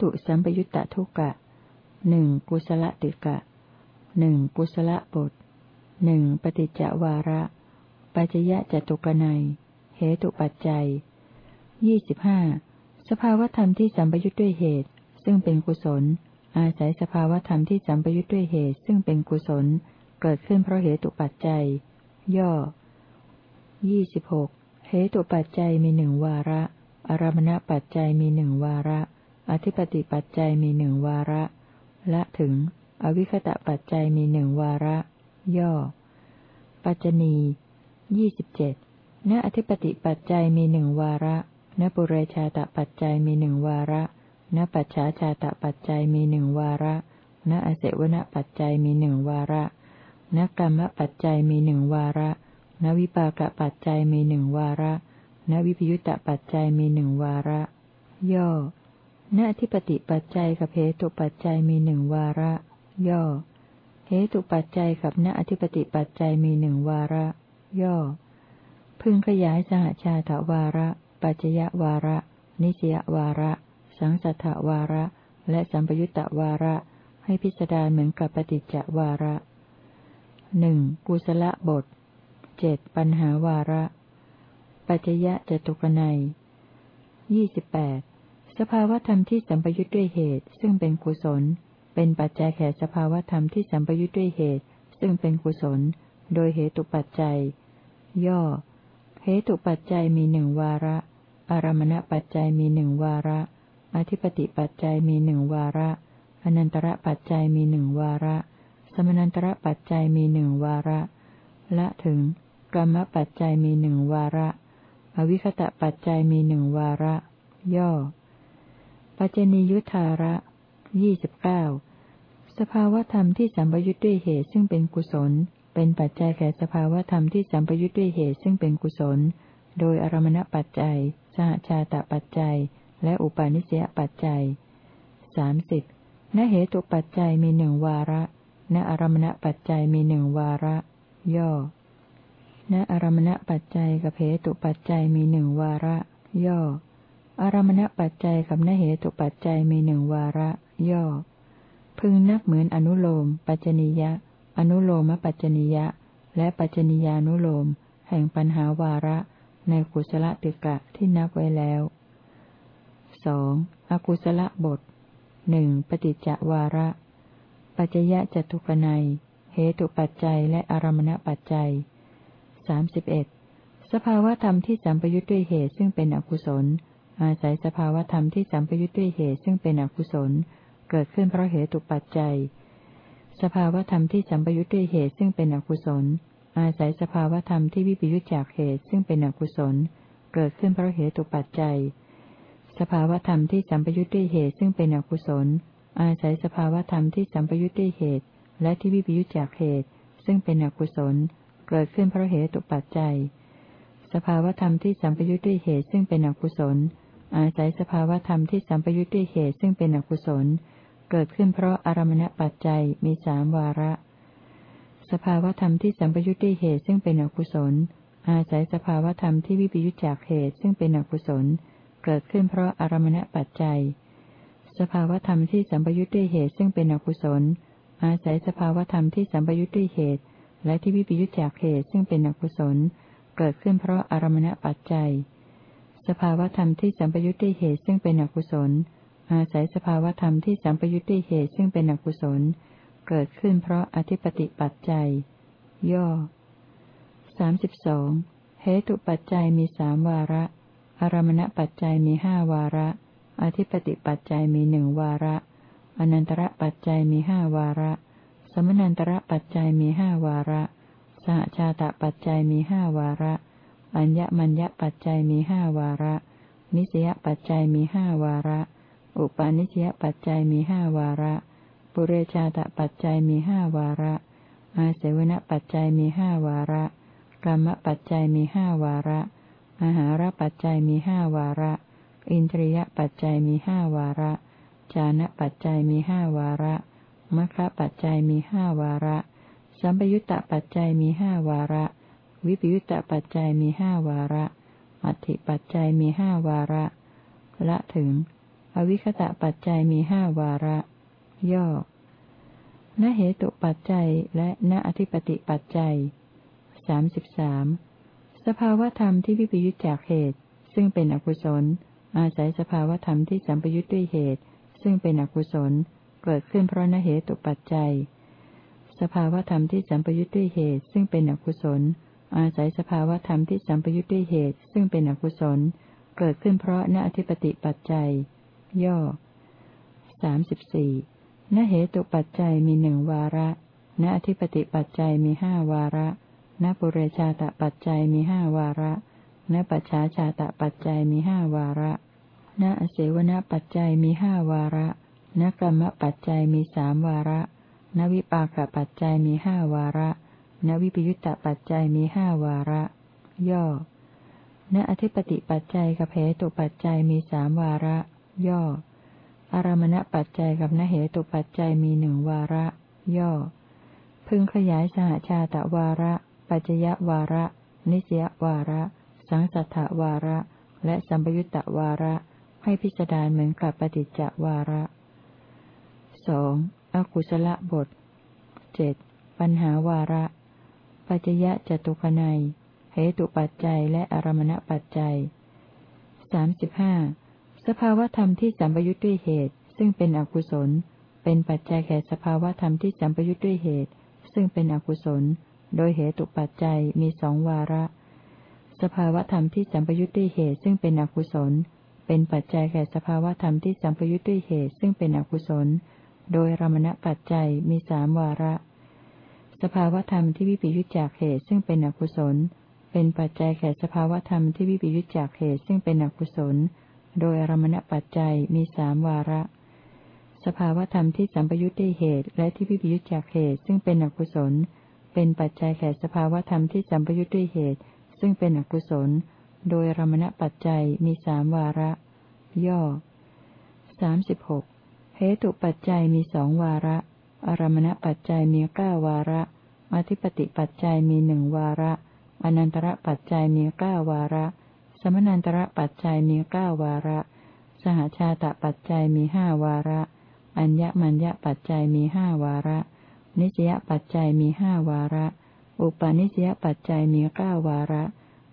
ตุสัมปยุตตทุกะหนึ่งกุศลติกะหนึ่งกุศลบทหนึ่งปฏิจจวาระปัจยะจตุกนัยเหตุปัจจัยยี่สิบห้าสภาวธรรมที่สัมปยุทธ์ด้วยเหตุ ซึ่งเป็นกุศล อาศัยสภาวธรรมที่สัมปยุทธ์ด้วยเหตุ ซึ่งเป็นกุศล เกิดขึ้นเพราะเหตุปัจจัย ย่อยี่สิบหกเหตุปัจจัยมีหนึ่งวาระ อารมณปัจจัยมีหนึ่งวาระ อธิปติปัจจัยมีหนึ่งวาระและถึง อวิคตะปัจจัยมีหนึ่งวาระ ย่อ ปัจจณียี่สิบเจ็ดณอธิปติปัจจัยมีหนึ่งวาระณปุเรชาตปัจจัยมีหนึ่งวาระณปัจฉาชาตปัจจัยมีหนึ่งวาระณอเสวนปัจจัยมีหนึ่งวาระณกรรมปัจจัยมีหนึ่งวาระณวิปากปัจจัยมีหนึ่งวาระณวิปยุตตปัจจัยมีหนึ่งวาระ ย่อ ณอธิปติปัจจัยกับเหตุปัจจัยมีหนึ่งวาระ ย่อ เหตุปัจจัยกับณอธิปติปัจจัยมีหนึ่งวาระ ย่อ พึงขยายสหชาตวาระ ปัจจยวาระ นิสยวาระ สังสัทธวาระ และสัมปยุตตวาระ ให้พิจารเหมือนกับปฏิจจวาระหนึ่งกุศลบทเจ็ดปัญหาวาระ ปัจจยะจตุกนัยยี่สิบแปด สภาวธรรมที่สัมปยุทธ์ด้วยเหตุ ซึ่งเป็นกุศล เป็นปัจจัยแก่สภาวธรรมที่สัมปยุทธ์ด้วยเหตุ ซึ่งเป็นกุศล โดยเหตุปัจจัย ย่อ เหตุปัจจัยมีหนึ่งวาระ อารมณปัจจัยมีหนึ่งวาระ อธิปติปัจจัยมีหนึ่งวาระอนันตระปัจจัยมีหนึ่งวาระ สมนันตระปัจจัยมีหนึ่งวาระ ละถึงกรรมปัจจัยมีหนึ่งวาระ อวิคตะปัจจัยมีหนึ่งวาระ ย่อ ปัจจนิยุทธาระยี่สิบเก้าสภาวธรรมที่สัมปยุทธ์ด้วยเหตุซึ่งเป็นกุศล เป็นปัจจัยแก่สภาวธรรมที่สัมปยุทธ์ด้วยเหตุซึ่งเป็นกุศล โดยอารมณปัจจัย สหชาตปัจจัย และอุปาณิสยปัจจัยสามสิบณเหตุปัจจัยมีหนึ่งวาระ ณอารมณปัจจัยมีหนึ่งวาระ ย่อ ณอารมณปัจจัยกับเหตุปัจจัยมีหนึ่งวาระ ย่อ อารมณปัจจัยกับนเหตุปัจจัยมีหนึ่งวาระ ย่อ พึงนักเหมือนอนุโลม ปัจจนิยะ อนุโลมปัจจนิยะ และปัจจนิยานุโลม แห่งปัญหาวาระ ในกุศลติกะที่นับไว้แล้วสองอกุศลบทหนึ่งปฏิจจวาระ ปัจจยะจตุกนัย เหตุปัจจัยและอารมณปัจจัยสามสิบเอ็ดสภาวธรรมที่สัมปยุทธ์ด้วยเหตุซึ่งเป็นอกุศล อาศัยสภาวธรรมที่สัมปยุทธ์ด้วยเหตุซึ่งเป็นอกุศล เกิดขึ้นเพราะเหตุปัจจัย สภาวธรรมที่สัมปยุทธ์ด้วยเหตุซึ่งเป็นอกุศล อาศัยสภาวธรรมที่วิปยุทธจากเหตุซึ่งเป็นอกุศล เกิดขึ้นเพราะเหตุปัจจัย สภาวธรรมที่สัมปยุทธ์ด้วยเหตุซึ่งเป็นอกุศล อาศัยสภาวธรรมที่สัมปยุทธ์ด้วยเหตุ และที่วิปยุทธจากเหตุ ซึ่งเป็นอกุศล เกิดขึ้นเพราะเหตุปัจจัย สภาวธรรมที่สัมปยุทธ์ด้วยเหตุซึ่งเป็นอกุศล อาศัยสภาวธรรมที่สัมปยุทธ์ด้วยเหตุซึ่งเป็นอกุศล เกิดขึ้นเพราะอารมณปัจจัยมีสามวาระ สภาวธรรมที่สัมปยุทธ์ด้วยเหตุซึ่งเป็นอกุศล อาศัยสภาวธรรมที่วิปยุทธจากเหตุซึ่งเป็นอกุศล เกิดขึ้นเพราะอารมณปัจจัย สภาวธรรมที่สัมปยุทธ์ด้วยเหตุซึ่งเป็นอกุศล อาศัยสภาวธรรมที่สัมปยุทธ์ด้วยเหตุ และที่วิปยุจจากเหตุซึ่งเป็นอกุศล เกิดขึ้นเพราะอารมณปัจจัย สภาวธรรมที่สัมปยุทธ์ด้วยเหตุซึ่งเป็นอกุศล อาศัยสภาวธรรมที่สัมปยุทธ์ด้วยเหตุซึ่งเป็นอกุศล เกิดขึ้นเพราะอธิปติปัจจัย ย่อสามสิบสองเหตุปัจจัยมีสามวาระ อารมณปัจจัยมีห้าวาระ อธิปติปัจจัยมีหนึ่งวาระ อนันตระปัจจัยมีห้าวาระ สมนันตระปัจจัยมีห้าวาระ สหชาตะปัจจัยมีห้าวาระ อัญญมัญญปัจจัยมีห้าวาระ นิสยปัจจัยมีห้าวาระ อุปาณิสยปัจจัยมีห้าวาระ ปุเรชาตปัจจัยมีห้าวาระ อาเสวนปัจจัยมีห้าวาระกรรมปัจจัยมีห้าวาระอาหารปัจจัยมีห้าวาระ อินทรียปัจจัยมีห้าวาระ จานะปัจจัยมีห้าวาระมรรคปัจจัยมีห้าวาระ สัมปยุตตปัจจัยมีห้าวาระ วิปยุตตปัจจัยมีห้าวาระ อัติปัจจัยมีห้าวาระ ละถึง อวิคตะปัจจัยมีห้าวาระ ย่อณเหตุปัจจัยและณอธิปติปัจจัยสามสิบสามสภาวธรรมที่วิปยุจจากเหตุ ซึ่งเป็นอกุศล อาศัยสภาวธรรมที่สัมปยุจด้วยเหตุ ซึ่งเป็นอกุศล เกิดขึ้นเพราะณเหตุปัจจัย สภาวธรรมที่สัมปยุจด้วยเหตุ ซึ่งเป็นอกุศล อาศัยสภาวธรรมที่สัมปยุจด้วยเหตุซึ่งเป็นอกุศล เกิดขึ้นเพราะณอธิปติปัจจัย ย่อสามสิบสี่ณเหตุปัจจัยมีหนึ่งวาระณอธิปติปัจจัยมีห้าวาระณปุเรชาตปัจจัยมีห้าวาระณปัจฉาชาตปัจจัยมีห้าวาระณอเสวนปัจจัยมีห้าวาระณกรรมปัจจัยมีสามวาระณวิปากปัจจัยมีห้าวาระ ณวิปยุตตปัจจัยมีห้าวาระ ย่อ ณอธิปติปัจจัยกับเหตุปัจจัยมีสามวาระ ย่อ อารมณปัจจัยกับนเหตุปัจจัยมีหนึ่งวาระ ย่อ พึงขยายสหชาตวาระ ปัจจยวาระ นิสยวาระ สังสัทธวาระ และสัมปยุตตวาระ ให้พิจารณาเหมือนกับปฏิจจวาระสองอกุศลบทเจ็ดปัญหาวาระ ปัจจยะจตุคนัยเหตุปัจจัยและอารมณปัจจัยสามสิบห้าสภาวธรรมที่สัมปยุทธ์ด้วยเหตุ ซึ่งเป็นอกุศล เป็นปัจจัยแก่สภาวธรรมที่สัมปยุทธ์ด้วยเหตุ ซึ่งเป็นอกุศล โดยเหตุปัจจัยมีสองวาระ สภาวธรรมที่สัมปยุทธ์ด้วยเหตุ ซึ่งเป็นอกุศล เป็นปัจจัยแก่สภาวธรรมที่สัมปยุทธ์ด้วยเหตุ ซึ่งเป็นอกุศล โดยรมณปัจจัยมีสามวาระ สภาวธรรมที่วิปยุจจากเหตุซึ่งเป็นอกุศล เป็นปัจจัยแก่สภาวธรรมที่วิปยุจจากเหตุซึ่งเป็นอกุศล โดยอารมณปัจจัยมีสามวาระ สภาวธรรมที่สัมปยุทธ์ได้เหตุ และที่วิปยุทธจากเหตุซึ่งเป็นอกุศล เป็นปัจจัยแก่สภาวธรรมที่สัมปยุทธ์ด้วยเหตุ ซึ่งเป็นอกุศล โดยอรมณปัจจัยมีสามวาระ ย่อสามสิบหกเหตุปัจจัยมีสองวาระ อารมณปัจจัยมีเก้าวาระ อธิปติปัจจัยมีหนึ่งวาระ อนันตระปัจจัยมีเก้าวาระ สมนันตระปัจจัยมีเก้าวาระ สหชาตปัจจัยมีห้าวาระ อัญญมัญญปัจจัยมีห้าวาระ นิสยปัจจัยมีห้าวาระ อุปาณิสยปัจจัยมีเก้าวาระ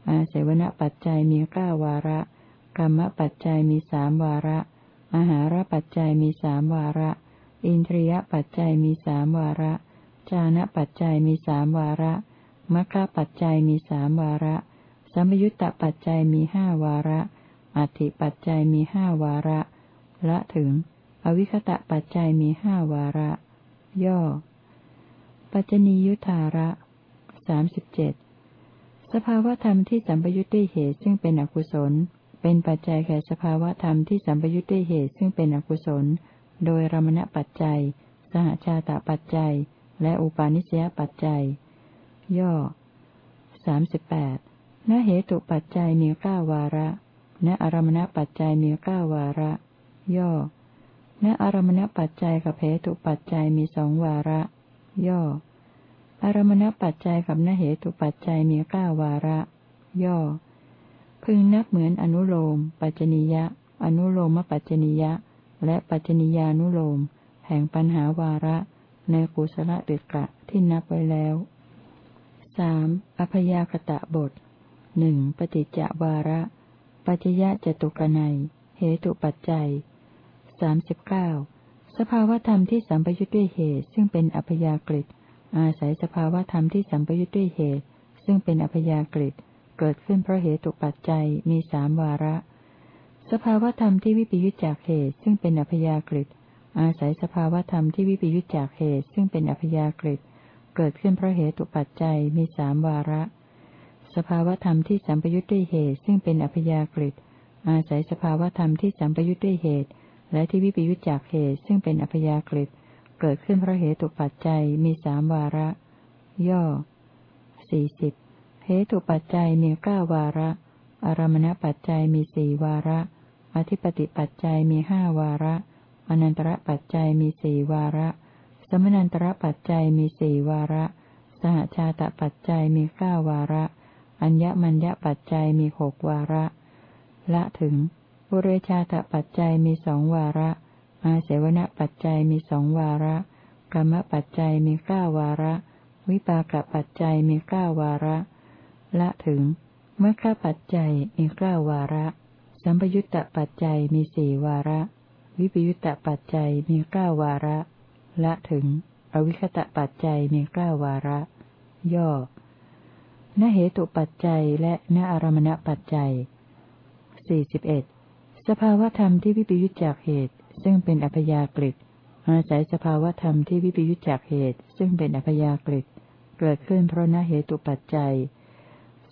อาเสวนปัจจัยมีเก้าวาระกรรมปัจจัยมีสามวาระอาหารปัจจัยมีสามวาระ อินทรียปัจจัยมีสามวาระ จานะปัจจัยมีสามวาระมัคคะปัจจัยมีสามวาระ สมยุตตปัจจัยมีห้าวาระ อัติปัจจัยมีห้าวาระ ละถึง อวิคตะปัจจัยมีห้าวาระ ย่อ ปัจจนียุทธาระสามสิบเจ็ดสภาวธรรมที่สัมปยุทธ์ด้วยเหตุซึ่งเป็นอกุศล เป็นปัจจัยแก่สภาวธรรมที่สัมปยุทธ์ด้วยเหตุซึ่งเป็นอกุศล โดยรมณปัจจัย สหชาตปัจจัย และอุปาณิสยปัจจัย ย่อสามสิบแปดณเหตุปัจจัยมีเก้าวาระณอารมณปัจจัยมีเก้าวาระ ย่อณอารมณปัจจัยกับเหตุปัจจัยมีสองวาระ ย่อ อารมณปัจจัยกับณเหตุปัจจัยมีเก้าวาระ ย่อ พึงนับเหมือนอนุโลม ปัจจนิยะ อนุโลมปัจจนิยะ และปัจจนิยานุโลม แห่งปัญหาวาระ ในกุศลเดกะที่นับไว้แล้วสามอพยากตะบทหนึ่งปฏิจจวาระ ปัจจยะจตุกนัย เหตุปัจจัยสามสิบเก้าสภาวธรรมที่สัมปยุทธ์ด้วยเหตุ ซึ่งเป็นอัพยากฤิอาศัยสภาวธรรมที่สัมปยุทธ์ด้วยเหตุ ซึ่งเป็นอัพยากฤิเกิดขึ้นเพราะเหตุปัจจัยมีสามวาระ สภาวธรรมที่วิปยุทธจากเหตุซึ่งเป็นอัพยากฤิอาศัยสภาวธรรมที่วิปยุทธจากเหตุซึ่งเป็นอัพยากฤิเกิดขึ้นเพราะเหตุปัจจัยมีสามวาระ สภาวธรรมที่สัมปยุทธ์ด้วยเหตุซึ่งเป็นอัพยากฤิอาศัยสภาวธรรมที่สัมปยุทธ์ด้วยเหตุ และที่วิปยุทธจากเหตุซึ่งเป็นอัพยากฤิเกิดขึ้นเพราะเหตุปัจจัยมีสามวาระ ย่อสี่สิบเหตุปัจจัยมีเก้าวาระ อารมณปัจจัยมีสี่วาระ อธิปติปัจจัยมีห้าวาระ อนันตระปัจจัยมีสี่วาระ สมนันตระปัจจัยมีสี่วาระ สหชาตปัจจัยมีเก้าวาระ อัญญมัญญปัจจัยมีหกวาระ ละถึงอปุเรชาตปัจจัยมีสองวาระ อาเสวนปัจจัยมีสองวาระกรรมปัจจัยมีเก้าวาระ วิปากปัจจัยมีเก้าวาระ ละถึงเมื่อข้าปัจจัยมีเก้าวาระ สัมปยุตตปัจจัยมีสี่วาระ วิปยุตตปัจจัยมีเก้าวาระ ละถึง อวิคตะปัจจัยมีเก้าวาระ ย่อนเหตุปัจจัยและนอารมณปัจจัยสี่สิบเอ็ดสภาวธรรมที่วิปยุจจากเหตุ ซึ่งเป็นอัพยากฤิอาศัยสภาวธรรมที่วิปยุจจากเหตุ ซึ่งเป็นอัพยากฤิเกิดขึ้นเพราะนเหตุปัจจัย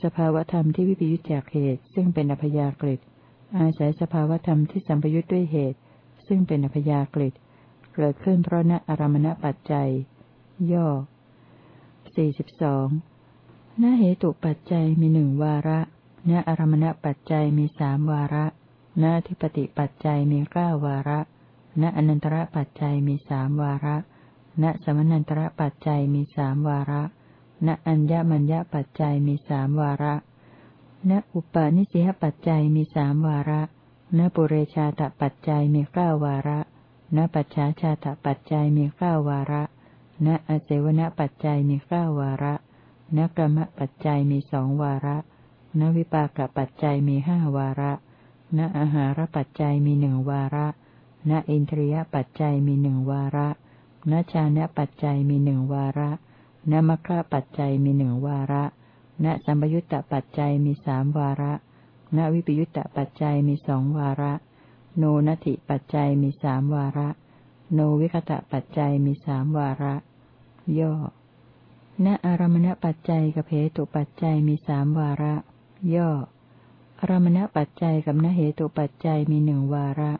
สภาวธรรมที่วิปยุจจากเหตุ ซึ่งเป็นอัพยากฤิ อาศัยสภาวธรรมที่สัมปยุจด้วยเหตุ ซึ่งเป็นอพยากฤิเกิดขึ้นเพราะนอารมณปัจจัย ย่อสี่สิบสองณเหตุปัจจัยมีหนึ่งวาระณอารมณปัจจัยมีสามวาระณทิปติปัจจัยมีเก้าวาระณอนันตระปัจจัยมีสามวาระณสมนันตระปัจจัยมีสามวาระณอัญญมัญญปัจจัยมีสามวาระ ณอุปาณิสิหปัจจัยมีสามวาระ ณปุเรชาตปัจจัยมีเก้าวาระ ณปัจฉาชาตปัจจัยมีเก้าวาระ ณอเสวนปัจจัยมีเก้าวาระนกรรมปัจจัยมีสองวาระนวิปากปัจจัยมีห้าวาระ ณอาหารปัจจัยมีหนึ่งวาระ ณอินทรียปัจจัยมีหนึ่งวาระ ณชานะปัจจัยมีหนึ่งวาระ ณมัคคะปัจจัยมีหนึ่งวาระ ณสัมปยุตตปัจจัยมีสามวาระ ณวิปยุตตปัจจัยมีสองวาระ โนนัติปัจจัยมีสามวาระ โนวิคตะปัจจัยมีสามวาระ ย่อ ณอารมณปัจจัยกับเหตุปัจจัยมีสามวาระ ย่อ อารมณปัจจัยกับนเหตุปัจจัยมีหนึ่งวาระ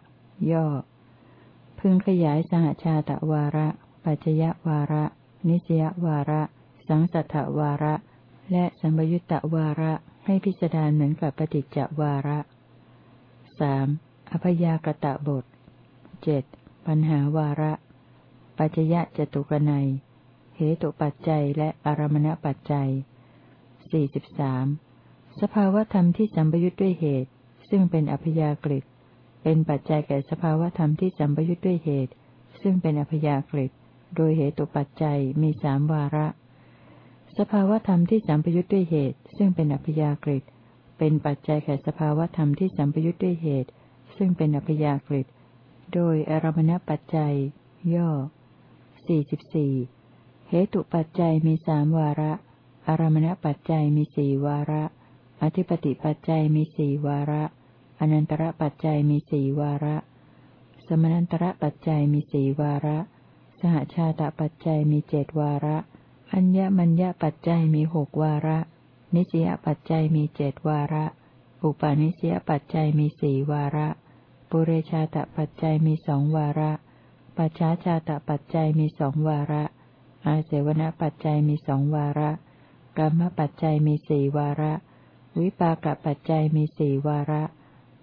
ย่อ พึงขยายสหชาตวาระ ปัจจยวาระ นิสยวาระ สังสัทธวาระ และสัมยุตตวาระให้พิจารณาเหมือนกับปฏิจจวาระสามอภยากตะบทเจ็ดปัญหาวาระ ปัจจยะจตุกนัยเหตุปัจจัยและอารมณปัจจัยสี่สิบสามสภาวธรรมที่สัมปยุทธ์ด้วยเหตุ ซึ่งเป็นอัพยากฤิเป็นปัจจัยแก่สภาวธรรมที่สัมปยุทธ์ด้วยเหตุ ซึ่งเป็นอัพยากฤิโดยเหตุปัจจัยมีสามวาระ สภาวธรรมที่สัมปยุทธ์ด้วยเหตุ ซึ่งเป็นอัพยากฤิเป็นปัจจัยแก่สภาวธรรมที่สัมปยุทธ์ด้วยเหตุ ซึ่งเป็นอัพยากฤิโดยอารมณปัจจัย ย่อสี่สิบสี่เหตุปัจจัยมีสามวาระ อารมณปัจจัยมีสี่วาระ อธิปติปัจจัยมีสี่วาระ อนันตระปัจจัยมีสี่วาระ สมนันตระปัจจัยมีสี่วาระ สหชาตปัจจัยมีเจดวาระ อัญญมัญญปัจจัยมีหกวาระ นิสยปัจจัยมีเจดวาระ อุปาณิสยปัจจัยมีสี่วาระ ปุเรชาตปัจจัยมีสองวาระ ปัจฉาชาตปัจจัยมีสองวาระ อาเสวนปัจจัยมีสองวาระกรรมปัจจัยมีสี่วาระ วิปากปัจจัยมีสี่วาระ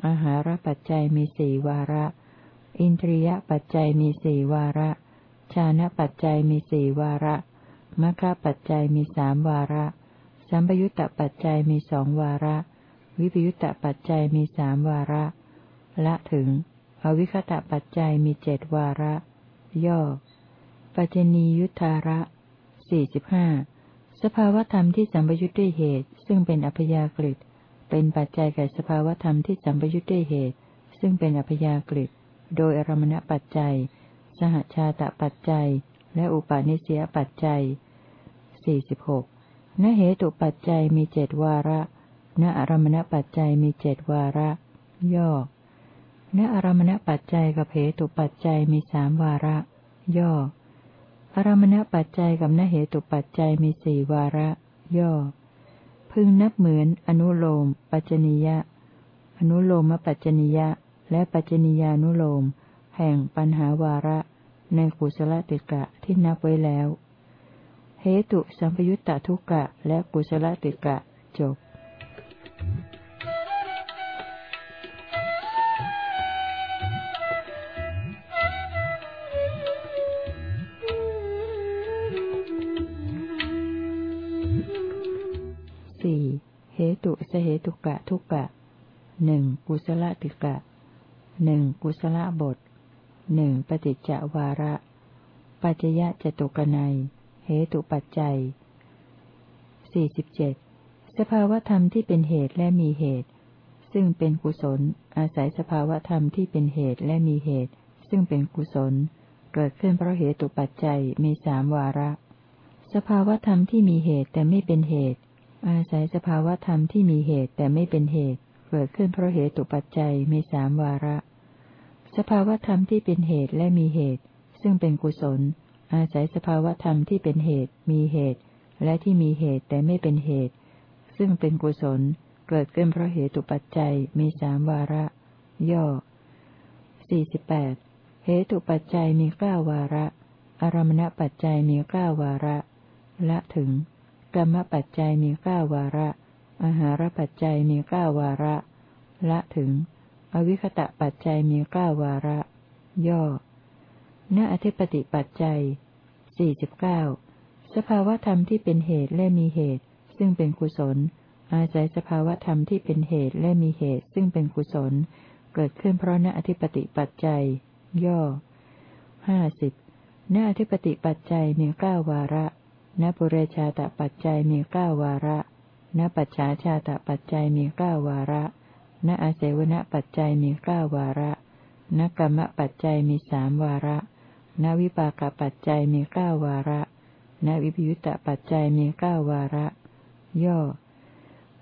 อาหารปัจจัยมีสี่วาระ อินทรียปัจจัยมีสี่วาระ ชานะปัจจัยมีสี่วาระ มรรคปัจจัยมีสามวาระ สัมปยุตตปัจจัยมีสองวาระ วิปยุตตปัจจัยมีสามวาระ ละถึง อวิคตะปัจจัยมีเจ็ดวาระ ย่อ ปัจจนียุทธาระสี่สิบห้าสภาวธรรมที่สัมปยุทธ์ด้วยเหตุ ซึ่งเป็นอัพยากฤิเป็นปัจจัยแก่สภาวธรรมที่สัมปยุทธ์ด้วยเหตุ ซึ่งเป็นอัพยากฤิโดยอารมณปัจจัย สหชาตะปัจจัย และอุปาณิสยปัจจัย สี่สิบหกณเหตุปัจจัยมีเจดวาระ ณอารมณปัจจัยมีเจดวาระ ย่อ ณอารมณปัจจัยกับเหตุปัจจัยมีสามวาระ ย่อ อารมณปัจจัยกับนเหตุปัจจัยมีสี่วาระ ย่อ พึงนับเหมือนอนุโลม ปัจจนิยะ อนุโลมปัจจนิยะ และปัจจนิยานุโลม แห่งปัญหาวาระ ในกุศลติกะที่นับไว้แล้ว เหตุสัมปยุตตทุกะ และกุศลติกะ จบสี่เหตุสเหตุกะทุกะหนึ่งกุศลติกะหนึ่งกุศลบทหนึ่งปฏิจจวาระ ปัจจยะจตุกนัย เหตุปัจจัยสี่สิบเจ็ดสภาวธรรมที่เป็นเหตุและมีเหตุ ซึ่งเป็นกุศล อาศัยสภาวธรรมที่เป็นเหตุและมีเหตุ ซึ่งเป็นกุศล เกิดขึ้นเพราะเหตุปัจจัยมีสามวาระ สภาวธรรมที่มีเหตุแต่ไม่เป็นเหตุ อาศัยสภาวธรรมที่มีเหตุแต่ไม่เป็นเหตุ เกิดขึ้นเพราะเหตุปัจจัยมีสามวาระ สภาวธรรมที่เป็นเหตุและมีเหตุ ซึ่งเป็นกุศล อาศัยสภาวธรรมที่เป็นเหตุ มีเหตุ และที่มีเหตุแต่ไม่เป็นเหตุ ซึ่งเป็นกุศล เกิดขึ้นเพราะเหตุปัจจัยมีสามวาระ ย่อสี่สิบแปดเหตุปัจจัยมีเก้าวาระ อารมณปัจจัยมีเก้าวาระ ละถึง กรรมปัจจัยมีเก้าวาระ อาหารปัจจัยมีเก้าวาระ ละถึง อวิคตะปัจจัยมีเก้าวาระ ย่อ ณอธิปติปัจจัยสี่สิบเก้าสภาวธรรมที่เป็นเหตุและมีเหตุ ซึ่งเป็นกุศล อาศัยสภาวธรรมที่เป็นเหตุและมีเหตุ ซึ่งเป็นกุศล เกิดขึ้นเพราะณอธิปติปัจจัย ย่อห้าสิบณอธิปติปัจจัยมีเก้าวาระณปุเรชาตปัจจัยมีเก้าวาระณปัจฉาชาตปัจจัยมีเก้าวาระณอาเสวณปัจจัยมีเก้าวาระณกรรมปัจจัยมีสามวาระ ณวิปากปัจจัยมีเก้าวาระ ณวิปยุตตปัจจัยมีเก้าวาระ ย่อ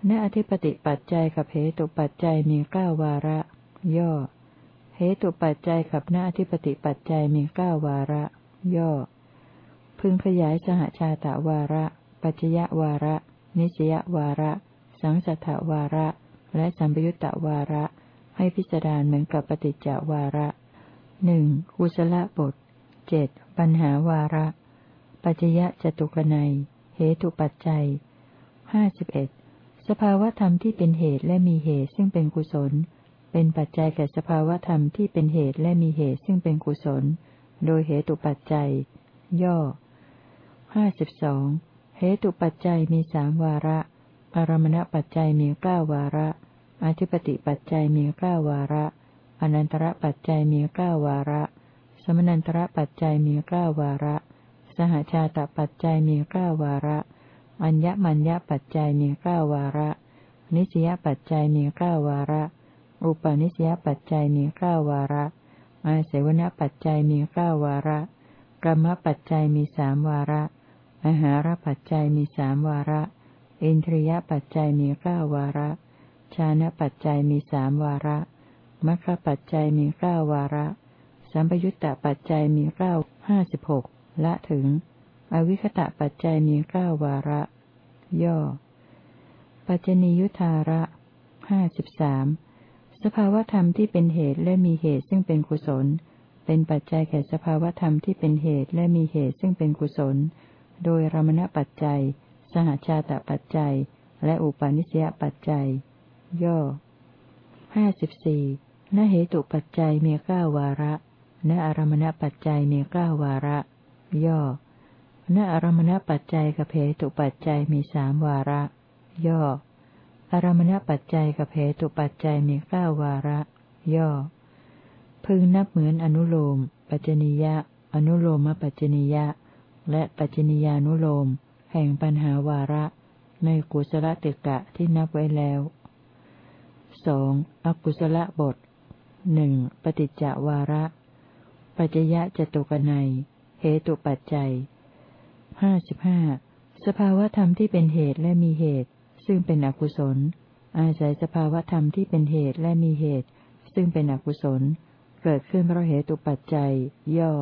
ณอธิปติปัจจัยกับเหตุปัจจัยมีเก้าวาระ ย่อ เหตุปัจจัยกับณอธิปติปัจจัยมีเก้าวาระ ย่อ พึงขยายสหชาตวาระ ปัจยวาระ นิสยวาระ สังสัทธวาระ และสัมปยุตตวาระ ให้พิจารณาเหมือนกับปฏิจจวาระหนึ่งกุศลบท เจ็ดปัญหาวาระ ปัจยะจตุกนัย เหตุปัจจัยห้าสิบเอ็ดสภาวธรรมที่เป็นเหตุและมีเหตุซึ่งเป็นกุศล เป็นปัจจัยแก่สภาวธรรมที่เป็นเหตุและมีเหตุซึ่งเป็นกุศล โดยเหตุปัจจัย ย่อห้าสิบสองเหตุปัจจัยมีสามวาระ อารมณปัจจัยมีเก้าวาระ อธิปติปัจจัยมีเก้าวาระ อนันตระปัจจัยมีเก้าวาระ สมนันตระปัจจัยมีเก้าวาระ สหชาตปัจจัยมีเก้าวาระ อัญญมัญญปัจจัยมีเก้าวาระ นิสยปัจจัยมีเก้าวาระ อุปนิสยปัจจัยมีเก้าวาระ อาเสวนปัจจัยมีเก้าวาระ กรรมปัจจัยมีสามวาระ อาหารปัจจัยมีสามวาระ อินทรียปัจจัยมีเก้าวาระ ชานะปัจจัยมีสามวาระมัคคปัจจัยมีเก้าวาระ สัมปยุตตปัจจัยมีเก้าห้าสิบหกละถึง อวิคตะปัจจัยมีเก้าวาระ ย่อ ปัจจนิยุทธาระห้าสิบสามสภาวธรรมที่เป็นเหตุและมีเหตุซึ่งเป็นกุศล เป็นปัจจัยแก่สภาวธรรมที่เป็นเหตุและมีเหตุซึ่งเป็นกุศล โดยรมณปัจจัย สหชาตปัจจัย และอุปาณิสยปัจจัย ย่อห้าสิบสี่นเหตุปัจจัยมีเก้าวาระ นอารมณปัจจัยมีเก้าวาระ ย่อ ณอารมณปัจจัยกับเหตุปัจจัยมีสามวาระ ย่อ อารมณปัจจัยกับเหตุปัจจัยมีเก้าวาระ ย่อ พึงนับเหมือนอนุโลม ปัจจนิยะ อนุโลมปัจจนิยะ และปัจจนิยานุโลม แห่งปัญหาวาระ ในกุศลติกะที่นับไว้แล้วสองอกุศลบทหนึ่งปฏิจจวาระ ปัจจยะจตุกนัย เหตุปัจจัยห้าสิบห้าสภาวธรรมที่เป็นเหตุและมีเหตุ ซึ่งเป็นอกุศล อาศัยสภาวธรรมที่เป็นเหตุและมีเหตุ ซึ่งเป็นอกุศล เกิดขึ้นเพราะเหตุปัจจัย ย่อ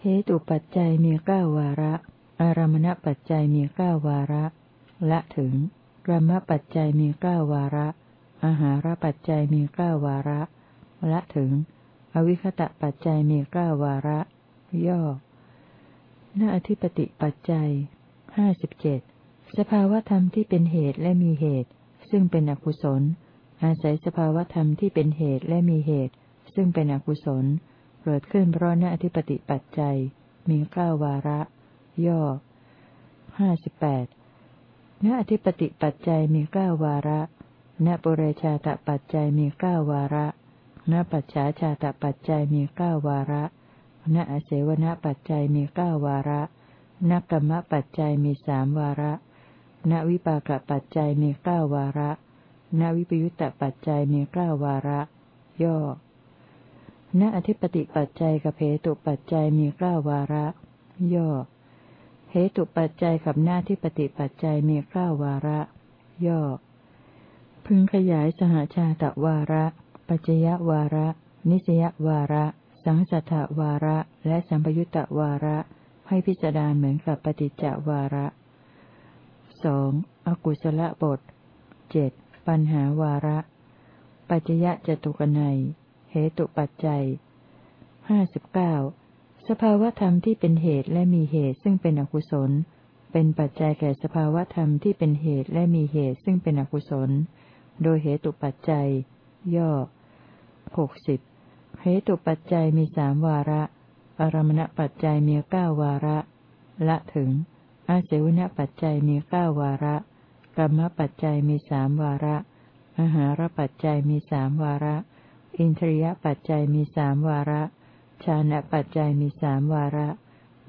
เหตุปัจจัยมีเก้าวาระ อารมณปัจจัยมีเก้าวาระ ละถึงกรรมปัจจัยมีเก้าวาระอาหารปัจจัยมีเก้าวาระ ละถึง อวิคตะปัจจัยมีเก้าวาระ ย่อณอธิปติปัจจัยห้าสิบเจ็ดสภาวธรรมที่เป็นเหตุและมีเหตุ ซึ่งเป็นอกุศล อาศัยสภาวธรรมที่เป็นเหตุและมีเหตุ ซึ่งเป็นอกุศลเกิดขึ้นเพราะณอธิปติปัจจัย มีเก้าวาระ ย่อห้าสิบแปดณอธิปติปัจจัยมีเก้าวาระณปุเรชาตปัจจัยมีเก้าวาระ ณปัจฉาชาตปัจจัยมีเก้าวาระณอเสวนปัจจัยมีเก้าวาระณกรรมปัจจัยมีสามวาระณวิปากปัจจัยมีเก้าวาระณวิปยุตตปัจจัยมีเก้าวาระ ย่อณอธิปติปัจจัยกับเหตุปัจจัยมีเก้าวาระ ย่อ เหตุปัจจัยกับหน้าที่ปฏิปัจจัยมีเก้าวาระ ย่อ พึงขยายสหชาตวาระ ปัจจยวาระ นิสยวาระ สังสัทธวาระ และสัมปยุตตวาระ ให้พิจารณาเหมือนกับปฏิจจวาระสองอกุศลบทเจ็ดปัญหาวาระ ปัจจยะจตุกนัยเหตุปัจจัยห้าสิบเก้าสภาวธรรมที่เป็นเหตุและมีเหตุซึ่งเป็นอกุศล เป็นปัจจัยแก่สภาวธรรมที่เป็นเหตุและมีเหตุซึ่งเป็นอกุศล โดยเหตุปัจจัย ย่อหกสิบเหตุปัจจัยมีสามวาระ อารมณปัจจัยมีเก้าวาระ ละถึง อาเสวนปัจจัยมีเก้าวาระ กรรมปัจจัยมีสามวาระอาหารปัจจัยมีสามวาระ อินทรียปัจจัยมีสามวาระ ชานะปัจจัยมีสามวาระ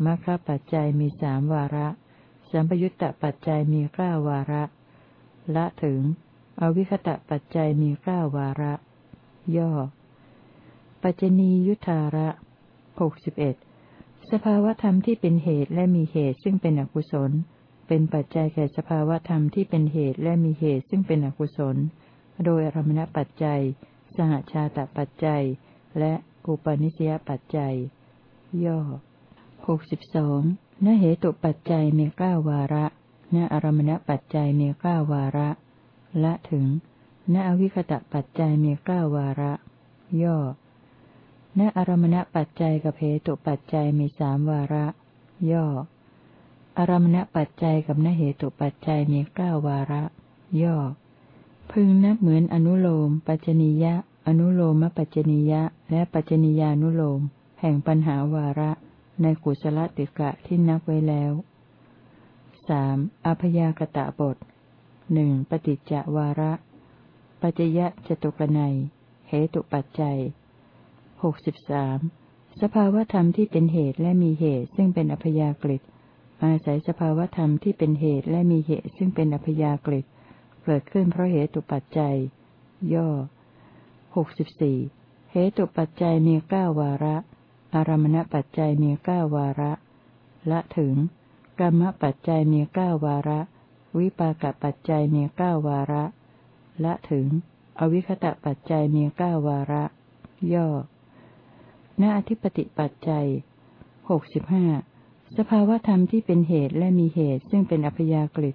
มรรคปัจจัยมีสามวาระ สัมปยุตตปัจจัยมีเก้าวาระ ละถึง อวิคตะปัจจัยมีเก้าวาระ ย่อ ปัจจนียุทธาระหกสิบเอ็ดสภาวธรรมที่เป็นเหตุและมีเหตุซึ่งเป็นอกุศล เป็นปัจจัยแก่สภาวธรรมที่เป็นเหตุและมีเหตุซึ่งเป็นอกุศล โดยอรมณปัจจัย สหชาตปัจจัย และอุปนิสยปัจจัย ย่อหกสิบสองนเหตุปัจจัยมีเก้าวาระนอารมณปัจจัยมีเก้าวาระ ละถึงนอวิคตะปัจจัยมีเก้าวาระ ย่อ ณอารมณปัจจัยกับเหตุปัจจัยมีสามวาระ ย่อ อารมณปัจจัยกับนเหตุปัจจัยมีเก้าวาระ ย่อ พึงนับเหมือนอนุโลม ปัจจนิยะ อนุโลมปัจจนิยะ และปัจจนิยานุโลม แห่งปัญหาวาระ ในกุศลติกะที่นับไว้แล้วสามอพยากตะบท หนึ่งปฏิจจวาระ ปัจยะจตุกนัยเหตุปัจจัยหกสิบสามสภาวธรรมที่เป็นเหตุและมีเหตุซึ่งเป็นอพยากฤิอาศัยสภาวธรรมที่เป็นเหตุและมีเหตุซึ่งเป็นอพยากฤิเกิดขึ้นเพราะเหตุปัจจัย ย่อหกสิบสี่เหตุปัจจัยมีเก้าวาระ อารมณปัจจัยมีเก้าวาระ ละถึงกรรมปัจจัยมีเก้าวาระ วิปากปัจจัยมีเก้าวาระ ละถึง อวิคตะปัจจัยมีเก้าวาระ ย่อณอธิปติปัจจัยหกสิบห้าสภาวธรรมที่เป็นเหตุและมีเหตุซึ่งเป็นอัพยากฤิ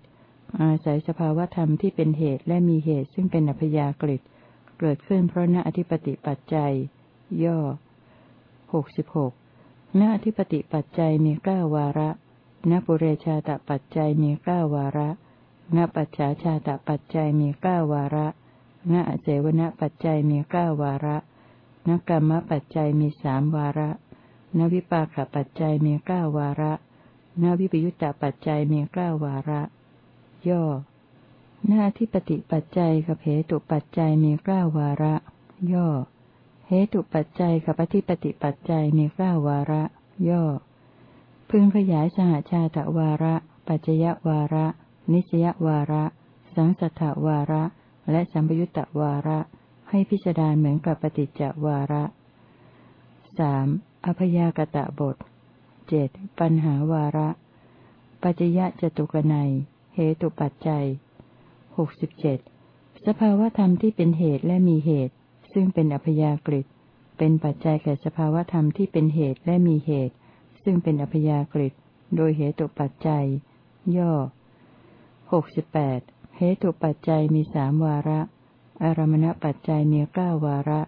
อาศัยสภาวธรรมที่เป็นเหตุและมีเหตุซึ่งเป็นอัพยากฤิเกิดขึ้นเพราะณอธิปติปัจจัย ย่อหกสิบหกณอธิปติปัจจัยมีเก้าวาระณปุเรชาตปัจจัยมีเก้าวาระ ณปัจฉาชาตปัจจัยมีเก้าวาระณอเสวนปัจจัยมีเก้าวาระณกรรมปัจจัยมีสามวาระณวิปากปัจจัยมีเก้าวาระณวิปยุตตปัจจัยมีเก้าวาระ ย่อ หน้าที่ปฏิปัจจัยกับเหตุปัจจัยมีเก้าวาระ ย่อ เหตุปัจจัยกับปฏิปฏิปัจจัยมีเก้าวาระ ย่อ พึงขยายสหชาตวาระ ปัจจยวาระ นิสยวาระ สังสัทธวาระ และสัมปยุตตวาระ ให้พิจารณาเหมือนกับปฏิจจวาระสามอพยากตะบทเจ็ดปัญหาวาระ ปัจยะจตุกนัย เหตุปัจจัยหกสิบเจ็ดสภาวธรรมที่เป็นเหตุและมีเหตุ ซึ่งเป็นอัพยากฤิเป็นปัจจัยแก่สภาวธรรมที่เป็นเหตุและมีเหตุ ซึ่งเป็นอัพยากฤิโดยเหตุปัจจัย ย่อ หกสิบแปดเหตุปัจจัยมีสามวาระ อารมณปัจจัยมีเก้าวาระ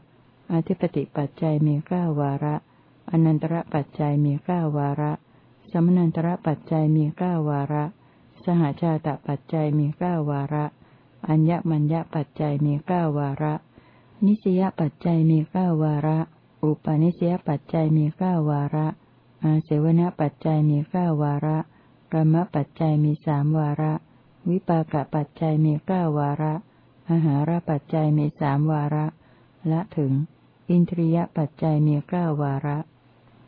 อธิปติปัจจัยมีเก้าวาระ อนันตระปัจจัยมีเก้าวาระ สมนันตระปัจจัยมีเก้าวาระ สหชาตปัจจัยมีเก้าวาระ อัญญมัญญปัจจัยมีเก้าวาระ นิสยปัจจัยมีเก้าวาระ อุปนิสยปัจจัยมีเก้าวาระ อาเสวนปัจจัยมีเก้าวาระกรรมปัจจัยมีสามวาระ วิปากปัจจัยมีเก้าวาระอาหารปัจจัยมีสามวาระ ละถึง อินทรียปัจจัยมีเก้าวาระ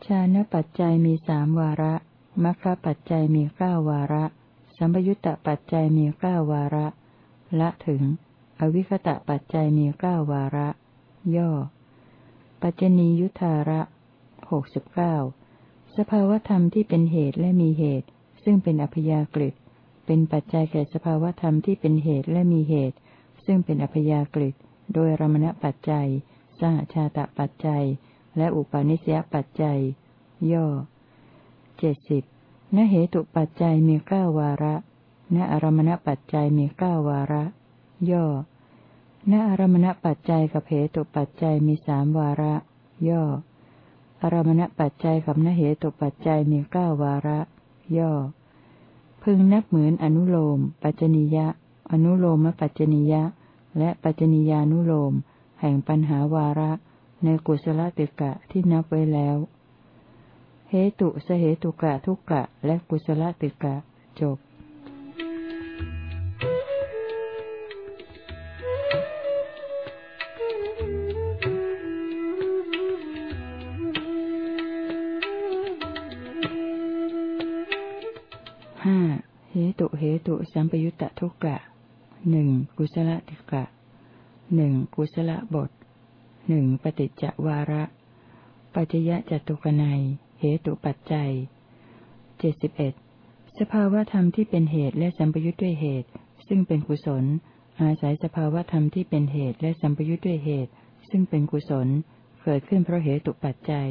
ชานะปัจจัยมีสามวาระมัคคปัจจัยมีเก้าวาระ สัมปยุตตปัจจัยมีเก้าวาระ ละถึง อวิคตะปัจจัยมีเก้าวาระ ย่อ ปัจจนียุทธาระหกสิบเก้าสภาวธรรมที่เป็นเหตุและมีเหตุ ซึ่งเป็นอัพยากฤิ เป็นปัจจัยแก่สภาวธรรมที่เป็นเหตุและมีเหตุ ซึ่งเป็นอัพยากฤิโดยรมณปัจจัย สหชาตปัจจัย และอุปาณิสยปัจจัย ย่อเจ็ดสิบนเหตุปัจจัยมีเก้าวาระณอารมณปัจจัยมีเก้าวาระ ย่อณอารมณปัจจัยกับเหตุปัจจัยมีสามวาระ ย่ออารมณปัจจัยกับนเหตุปัจจัยมีเก้าวาระ ย่อ พึงนับเหมือนอนุโลม ปัจจนิยะ อนุโลมปัจจนิยะ และปัจจนิยานุโลม แห่งปัญหาวาระ ในกุศลติกะที่นับไว้แล้ว เหตุสเหตุกะทุกกะและกุศลติกะจบ ตุสัมปยุตตะทุกกะหนึ่งกุศลติกะหนึ่งกุศลบทหนึ่งปฏิจจวาระ ปัจจยะจตุกนัยเหตุปัจจัยเจ็ดสิบเอ็ดสภาวธรรมที่เป็นเหตุและสัมปยุทธ์ด้วยเหตุ ซึ่งเป็นกุศล อาศัยสภาวธรรมที่เป็นเหตุและสัมปยุทธ์ด้วยเหตุ ซึ่งเป็นกุศล เกิดขึ้นเพราะเหตุปัจจัย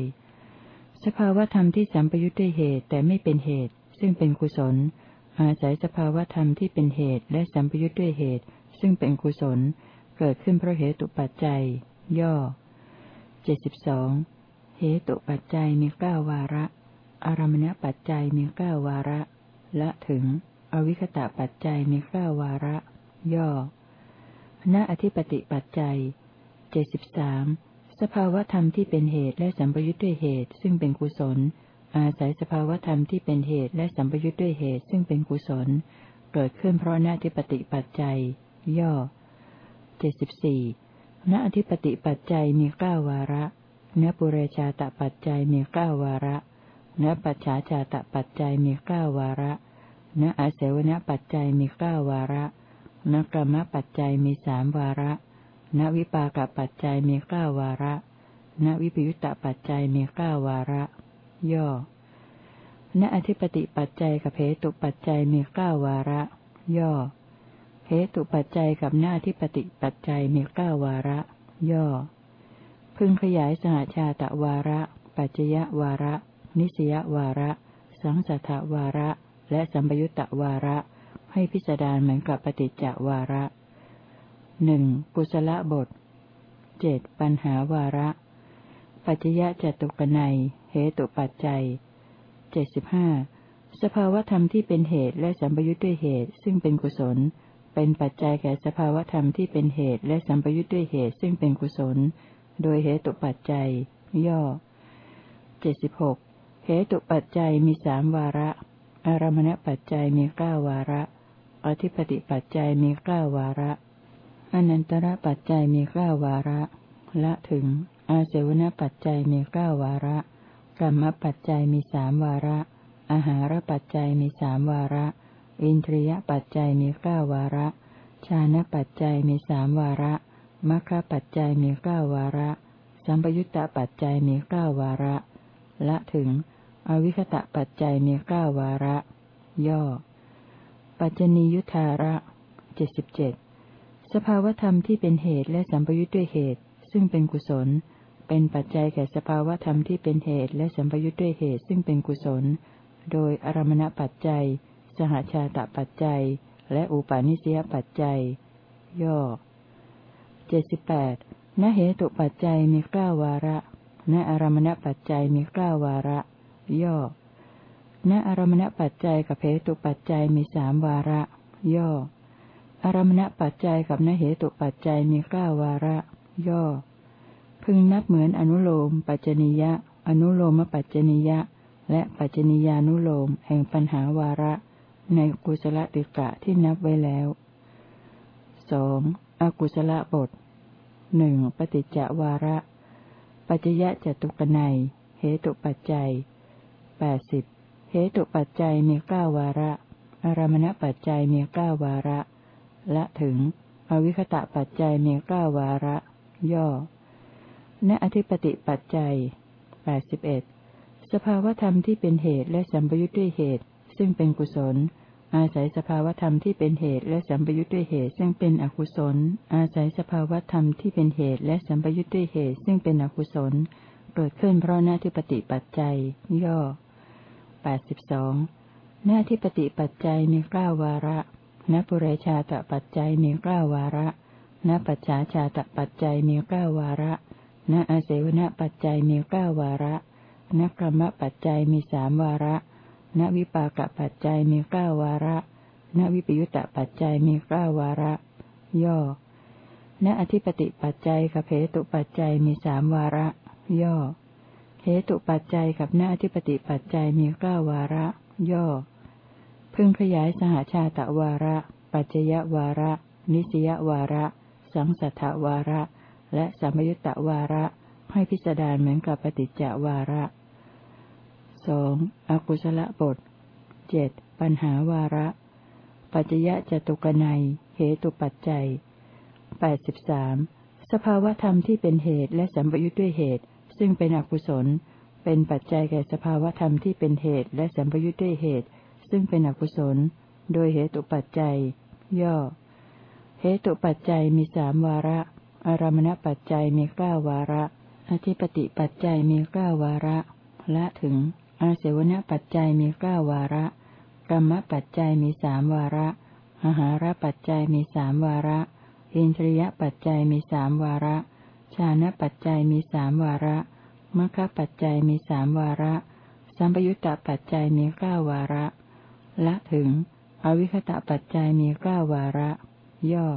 สภาวธรรมที่สัมปยุทธ์ด้วยเหตุแต่ไม่เป็นเหตุ ซึ่งเป็นกุศล อาศัยสภาวธรรมที่เป็นเหตุและสัมปยุทธ์ด้วยเหตุ ซึ่งเป็นกุศล เกิดขึ้นเพราะเหตุปัจจัย ย่อเจ็ดสิบสองเหตุปัจจัยมีเก้าวาระ อารมณปัจจัยมีเก้าวาระ ละถึง อวิคตะปัจจัยมีเก้าวาระ ย่อณอธิปติปัจจัยเจ็ดสิบสามสภาวธรรมที่เป็นเหตุและสัมปยุทธ์ด้วยเหตุ ซึ่งเป็นกุศล อาศัยสภาวธรรมที่เป็นเหตุและสัมปยุทธ์ด้วยเหตุซึ่งเป็นกุศล เกิดขึ้นเพราะณอธิปติปัจจัย ย่อเจ็ดสิบสี่ณอธิปติปัจจัยมีเก้าวาระนปุเรชาตปัจจัยมีเก้าวาระนปัจฉาชาตปัจจัยมีเก้าวาระนอาเสวนปัจจัยมีเก้าวาระนกรรมปัจจัยมีสามวาระนวิปากปัจจัยมีเก้าวาระนวิปยุตตปัจจัยมีเก้าวาระ ย่อ ณอธิปติปัจจัยกับเหตุปัจจัยมีเก้าวาระ ย่อเหตุปัจจัยกับหน้าทิปติปัจจัยมีเก้าวาระ ย่อ พึงขยายสหชาตะวาระ ปัจจยวาระ นิสยวาระ สังสัทวาระ และสัมปยุตตวาระ ให้พิจารณาเหมือนกับปฏิจจวาระหนึ่งกุศลบทเจ็ดปัญหาวาระ ปัจจยะจตุกนัยเหตุปัจจัยเจ็ดสิบห้าสภาวธรรมที่เป็นเหตุและสัมปยุตด้วยเหตุซึ่งเป็นกุศล เป็นปัจจัยแก่สภาวธรรมที่เป็นเหตุและสัมปยุตด้วยเหตุซึ่งเป็นกุศล โดยเหตุปัจจัย ย่อเจ็ดสิบหกเหตุปัจจัยมีสามวาระ อารมณปัจจัยมีเก้าวาระ อธิปติปัจจัยมีเก้าวาระ อนันตระปัจจัยมีเก้าวาระ ละถึง อาเสวนปัจจัยมีเก้าวาระกรรมปัจจัยมีสามวาระ อาหารปัจจัยมีสามวาระ อินทรียปัจจัยมีเก้าวาระ ชานะปัจจัยมีสามวาระมรรคปัจจัยมีเก้าวาระ สัมปยุตตปัจจัยมีเก้าวาระ ละถึง อวิคตะปัจจัยมีเก้าวาระ ย่อ ปัจจนียุทธาระเจ็ดสิบเจ็ดสภาวธรรมที่เป็นเหตุและสัมปยุตด้วยเหตุ ซึ่งเป็นกุศล เป็นปัจจัยแก่สภาวธรรมที่เป็นเหตุและสัมปยุตด้วยเหตุซึ่งเป็นกุศล โดยอารมณปัจจัย สหชาตปัจจัย และอุปาณิสยปัจจัย ย่อเจ็ดสิบแปดณเหตุปัจจัยมีเก้าวาระณอารมณปัจจัยมีเก้าวาระ ย่อณอารมณปัจจัยกับเหตุปัจจัยมีสามวาระ ย่อ อารมณปัจจัยกับณเหตุปัจจัยมีเก้าวาระ ย่อ พึงนับเหมือนอนุโลม ปัจจนิยะ อนุโลมปัจจนิยะ และปัจจนิยานุโลมแห่งปัญหาวาระ ในกุศลติกะที่นับไว้แล้วสองอกุศลบทหนึ่งปฏิจจวาระ ปัจจยะจตุกนัยเหตุปัจจัยแปดสิบเหตุปัจจัยมีเก้าวาระ อารมณปัจจัยมีเก้าวาระ และถึง อวิคตะปัจจัยมีเก้าวาระ ย่อ ณอธิปติปัจจัยแปดสิบเอ็ดสภาวธรรมที่เป็นเหตุและสัมปยุทธ์ด้วยเหตุ ซึ่งเป็นกุศล อาศัยสภาวธรรมที่เป็นเหตุและสัมปยุทธ์ด้วยเหตุ ซึ่งเป็นอกุศล อาศัยสภาวธรรมที่เป็นเหตุและสัมปยุทธ์ด้วยเหตุ ซึ่งเป็นอกุศล เกิดขึ้นเพราะหน้าที่ปฏิปัจจัย ย่อแปดสิบสองหน้าที่ปฏิปัจจัยมีเก้าวาระนปุเรชาตปัจจัยมีเก้าวาระนปัจฉาชาตปัจจัยมีเก้าวาระ ณอาเสวนปัจจัยมีเก้าวาระณกรรมปัจจัยมีสามวาระ ณวิปากปัจจัยมีเก้าวาระ ณวิปยุตตปัจจัยมีเก้าวาระ ย่อ ณอธิปติปัจจัยกับเหตุปัจจัยมีสามวาระ ย่อ เหตุปัจจัยกับณอธิปติปัจจัยมีเก้าวาระ ย่อ พึงขยายสหชาตวาระ ปัจจยวาระ นิสยวาระ สังสัทธวาระ และสัมยุตตวาระ ให้พิจารณาเหมือนกับปฏิจจวาระสองอกุศลบทเจ็ดปัญหาวาระ ปัจจยะจตุกนัยเหตุปัจจัยแปดสิบสามสภาวธรรมที่เป็นเหตุและสัมปยุทธ์ด้วยเหตุ ซึ่งเป็นอกุศล เป็นปัจจัยแก่สภาวธรรมที่เป็นเหตุและสัมปยุทธ์ด้วยเหตุ ซึ่งเป็นอกุศล โดยเหตุปัจจัย ย่อ เหตุปัจจัยมีสามวาระ อารมณปัจจัยมีเก้าวาระ อธิปติปัจจัยมีเก้าวาระ ละถึง อาเสวนปัจจัยมีเก้าวาระกรรมปัจจัยมีสามวาระอาหารปัจจัยมีสามวาระ อินทรียปัจจัยมีสามวาระ ชานะปัจจัยมีสามวาระมัคคปัจจัยมีสามวาระ สัมปยุตตปัจจัยมีเก้าวาระ ละถึง อวิคตะปัจจัยมีเก้าวาระ ย่อ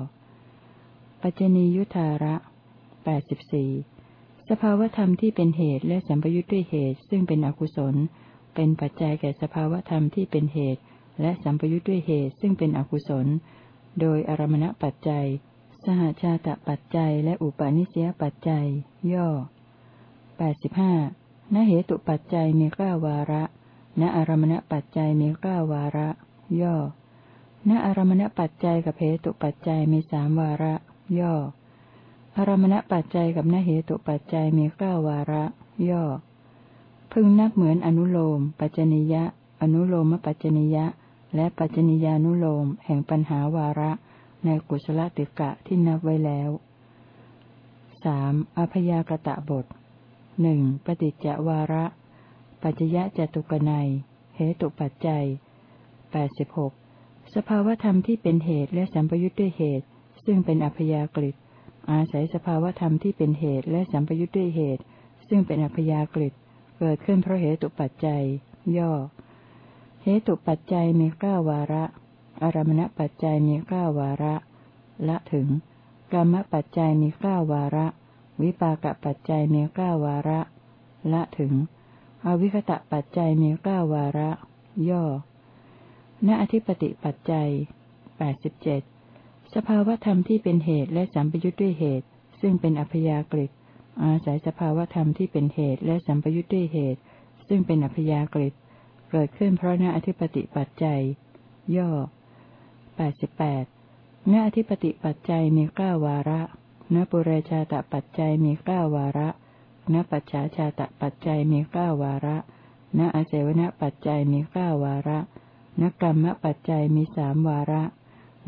ปัจจนียุทธาระแปดสิบสี่สภาวธรรมที่เป็นเหตุและสัมปยุทธ์ด้วยเหตุซึ่งเป็นอกุศล เป็นปัจจัยแก่สภาวธรรมที่เป็นเหตุ และสัมปยุทธ์ด้วยเหตุซึ่งเป็นอกุศล โดยอารมณปัจจัย สหชาตปัจจัย และอุปาณิสยปัจจัย ย่อแปดสิบห้านเหตุปัจจัยมีเก้าวาระ ณอารมณปัจจัยมีเก้าวาระ ย่อ ณอารมณปัจจัยกับเหตุปัจจัยมีสามวาระ ย่ออารมณปัจจัยกับนเหตุปัจจัยมีเก้าวาระ ย่อ พึงนับเหมือนอนุโลม ปัจจนิยะ อนุโลมปัจจนิยะ และปัจจนิยานุโลม แห่งปัญหาวาระ ในกุศลติกะที่นับไว้แล้วสามอพยากตะบทหนึ่งปฏิจจวาระ ปัจจยะจตุกนัยเหตุปัจจัยแปดสิบหกสภาวธรรมที่เป็นเหตุและสัมปยุทธ์ด้วยเหตุ ซึ่งเป็นอพยากฤิอาศัยสภาวธรรมที่เป็นเหตุและสัมปยุทธ์ด้วยเหตุ ซึ่งเป็นอัพยากฤิเกิดขึ้นเพราะเหตุปัจจัย ย่อ เหตุปัจจัยมีเก้าวาระ อารมณปัจจัยมีเก้าวาระ ละถึงกรรมปัจจัยมีเก้าวาระ วิปากปัจจัยมีเก้าวาระ ละถึง อวิคตะปัจจัยมีเก้าวาระ ย่อ ณอธิปติปัจจัยแปดสิบเจ็ด สภาวธรรมที่เป็นเหตุและสัมปยุทธ์ด้วยเหตุ ซึ่งเป็นอัพยากฤิอาศัยสภาวธรรมที่เป็นเหตุและสัมปยุทธ์ด้วยเหตุ ซึ่งเป็นอัพยากฤิเกิดขึ้นเพราะณอธิปติปัจจัย ย่อแปดสิบแปดณอธิปติปัจจัยมีเก้าวาระณปุเรชาตปัจจัยมีเก้าวาระณปัจฉาชาตปัจจัยมีเก้าวาระณอาเสวนปัจจัยมีเก้าวาระณกรรมปัจจัยมีสามวาระ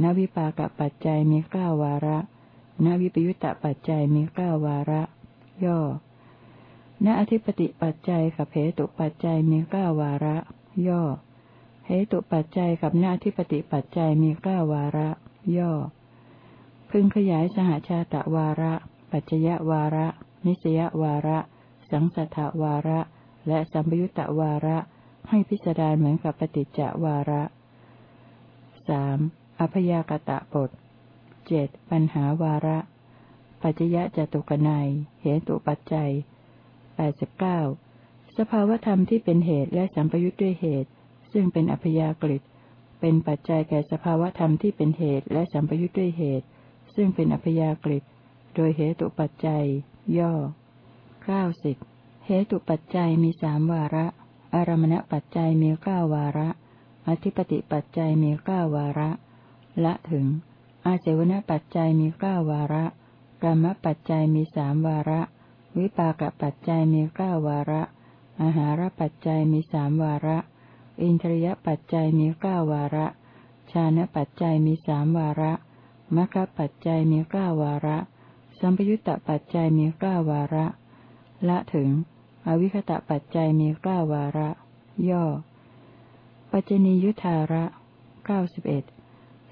นวิปากปัจจัยมีเก้าวาระนวิปยุตตปัจจัยมีเก้าวาระ ย่อ ณอธิปติปัจจัยกับเหตุปัจจัยมีเก้าวาระ ย่อ เหตุปัจจัยกับณอธิปติปัจจัยมีเก้าวาระ ย่อ พึงขยายสหชาตะวาระ ปัจจยวาระ นิสยวาระ สังสัทวาระ และสัมยุตตวาระ ให้พิจารณาเหมือนกับปฏิจจวาระสาม อพยากตะบทเจ็ดปัญหาวาระ ปัจจยะจตุกนัยเหตุปัจจัยแปดสิบเก้าสภาวธรรมที่เป็นเหตุและสัมปยุทธ์ด้วยเหตุ ซึ่งเป็นอพยากฤิเป็นปัจจัยแก่สภาวธรรมที่เป็นเหตุและสัมปยุทธ์ด้วยเหตุ ซึ่งเป็นอัพยากฤิโดยเหตุปัจจัย ย่อเก้าสิบเหตุปัจจัยมีสามวาระ อารมณปัจจัยมีเก้าวาระ อธิปติปัจจัยมีเก้าวาระ ละถึง อาเจวณปัจจัยมีเก้าวาระกรรมปัจจัยมีสามวาระ วิปากปัจจัยมีเก้าวาระ อาหารปัจจัยมีสามวาระ อินทรียปัจจัยมีเก้าวาระ ชานะปัจจัยมีสามวาระมรรคปัจจัยมีเก้าวาระ สัมปยุตตปัจจัยมีเก้าวาระ ละถึง อวิคตะปัจจัยมีเก้าวาระ ย่อ ปัจจนียุทธาระเก้าสิบเอ็ด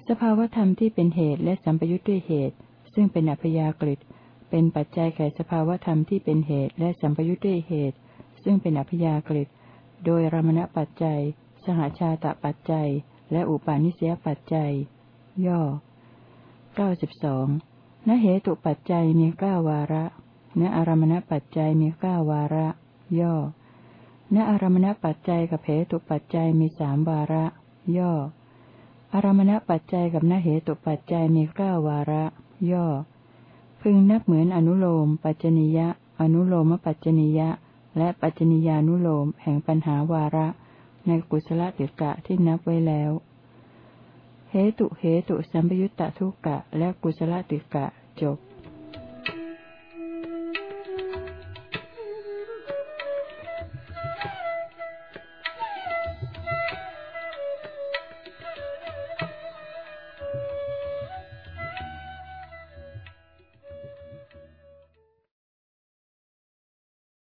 สภาวธรรมที่เป็นเหตุและสัมปยุตด้วยเหตุ ซึ่งเป็นอัพยากฤิตเป็นปัจจัยแก่สภาวธรรมที่เป็นเหตุและสัมปยุตด้วยเหตุ ซึ่งเป็นอัพยากฤิตโดยรมณปัจจัย สหชาตปัจจัย และอุปาณิสยปัจจัย ย่อเก้าสิบสองณเหตุปัจจัยมีเก้าวาระ ณอารมณปัจจัยมีเก้าวาระ ย่อ ณอารมณปัจจัยกับเหตุปัจจัยมีสามวาระ ย่อ อารมณปัจจัยกับนเหตุปัจจัยมีเก้าวาระ ย่อ พึงนับเหมือนอนุโลม ปัจจนิยะ อนุโลมปัจจนิยะ และปัจจนิยานุโลมแห่งปัญหาวาระ ในกุศลติกะที่นับไว้แล้วเหตุเหตุสัมปยุตตทุกกะและกุศลติกะจบ